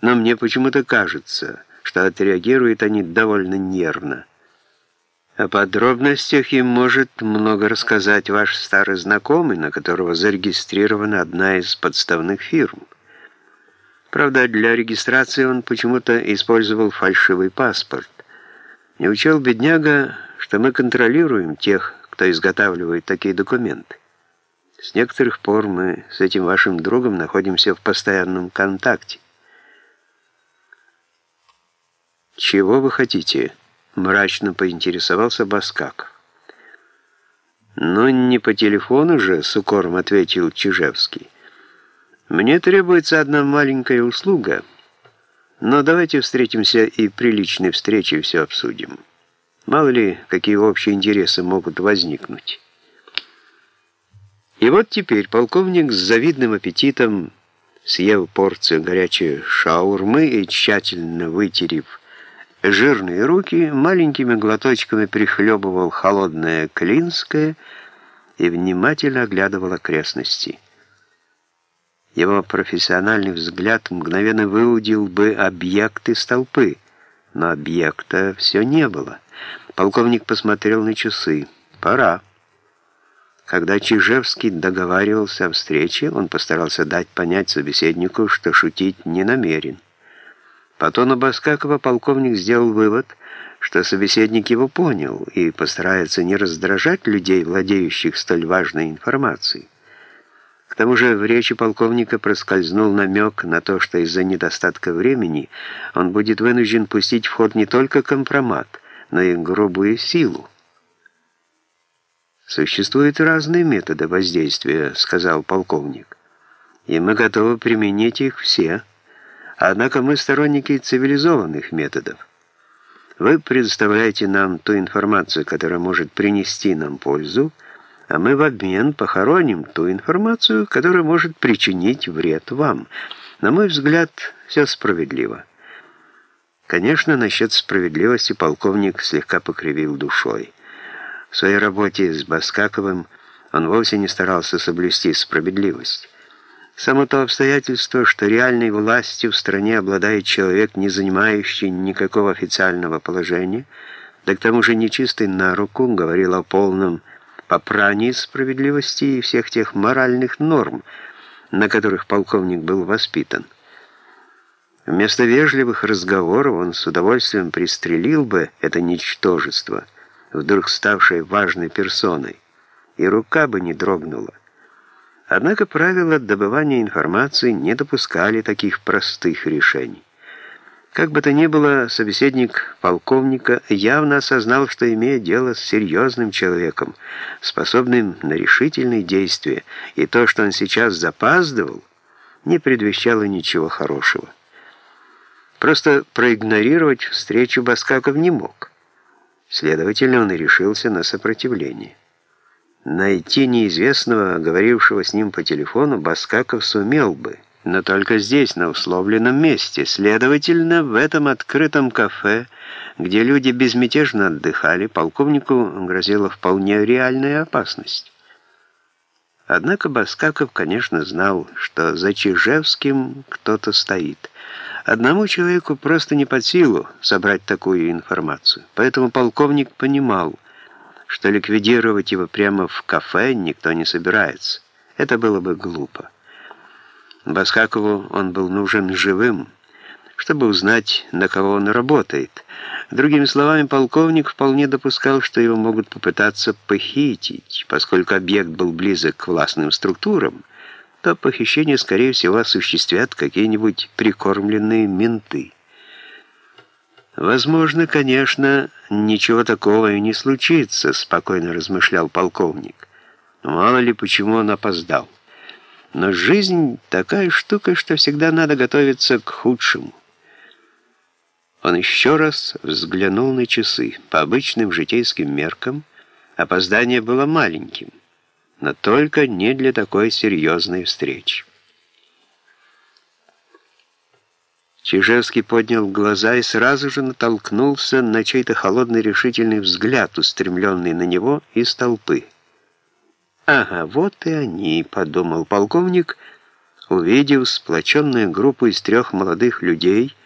но мне почему-то кажется, что отреагируют они довольно нервно. О подробностях им может много рассказать ваш старый знакомый, на которого зарегистрирована одна из подставных фирм. Правда, для регистрации он почему-то использовал фальшивый паспорт. Не учел бедняга, что мы контролируем тех, кто изготавливает такие документы. С некоторых пор мы с этим вашим другом находимся в постоянном контакте. «Чего вы хотите?» — мрачно поинтересовался Баскак. «Ну, не по телефону же», — с укором ответил Чижевский. «Мне требуется одна маленькая услуга, но давайте встретимся и при личной встрече все обсудим. Мало ли, какие общие интересы могут возникнуть». И вот теперь полковник с завидным аппетитом съел порцию горячей шаурмы и, тщательно вытерев жирные руки маленькими глоточками прихлебывал холодное клинское и внимательно оглядывал окрестности. Его профессиональный взгляд мгновенно выудил бы объект из толпы, но объекта все не было. Полковник посмотрел на часы. «Пора». Когда Чижевский договаривался о встрече, он постарался дать понять собеседнику, что шутить не намерен. По тону Баскакова полковник сделал вывод, что собеседник его понял и постарается не раздражать людей, владеющих столь важной информацией. К тому же в речи полковника проскользнул намек на то, что из-за недостатка времени он будет вынужден пустить в ход не только компромат, но и грубую силу. «Существуют разные методы воздействия», — сказал полковник, «и мы готовы применить их все». Однако мы сторонники цивилизованных методов. Вы предоставляете нам ту информацию, которая может принести нам пользу, а мы в обмен похороним ту информацию, которая может причинить вред вам. На мой взгляд, все справедливо. Конечно, насчет справедливости полковник слегка покривил душой. В своей работе с Баскаковым он вовсе не старался соблюсти справедливость. Само то обстоятельство, что реальной властью в стране обладает человек, не занимающий никакого официального положения, да к тому же нечистый на руку, говорил о полном попрании справедливости и всех тех моральных норм, на которых полковник был воспитан. Вместо вежливых разговоров он с удовольствием пристрелил бы это ничтожество, вдруг ставшее важной персоной, и рука бы не дрогнула. Однако правила добывания информации не допускали таких простых решений. Как бы то ни было, собеседник полковника явно осознал, что имеет дело с серьезным человеком, способным на решительные действия, и то, что он сейчас запаздывал, не предвещало ничего хорошего. Просто проигнорировать встречу Баскаков не мог. Следовательно, он и решился на сопротивление. Найти неизвестного, говорившего с ним по телефону, Баскаков сумел бы, но только здесь, на условленном месте. Следовательно, в этом открытом кафе, где люди безмятежно отдыхали, полковнику грозила вполне реальная опасность. Однако Баскаков, конечно, знал, что за Чижевским кто-то стоит. Одному человеку просто не под силу собрать такую информацию. Поэтому полковник понимал, что ликвидировать его прямо в кафе никто не собирается. Это было бы глупо. Баскакову он был нужен живым, чтобы узнать, на кого он работает. Другими словами, полковник вполне допускал, что его могут попытаться похитить. Поскольку объект был близок к властным структурам, то похищение, скорее всего, осуществят какие-нибудь прикормленные менты. «Возможно, конечно, ничего такого и не случится», — спокойно размышлял полковник. «Мало ли, почему он опоздал. Но жизнь такая штука, что всегда надо готовиться к худшему». Он еще раз взглянул на часы. По обычным житейским меркам опоздание было маленьким, но только не для такой серьезной встречи. Чижевский поднял глаза и сразу же натолкнулся на чей-то холодный решительный взгляд, устремленный на него из толпы. «Ага, вот и они», — подумал полковник, увидев сплоченную группу из трех молодых людей,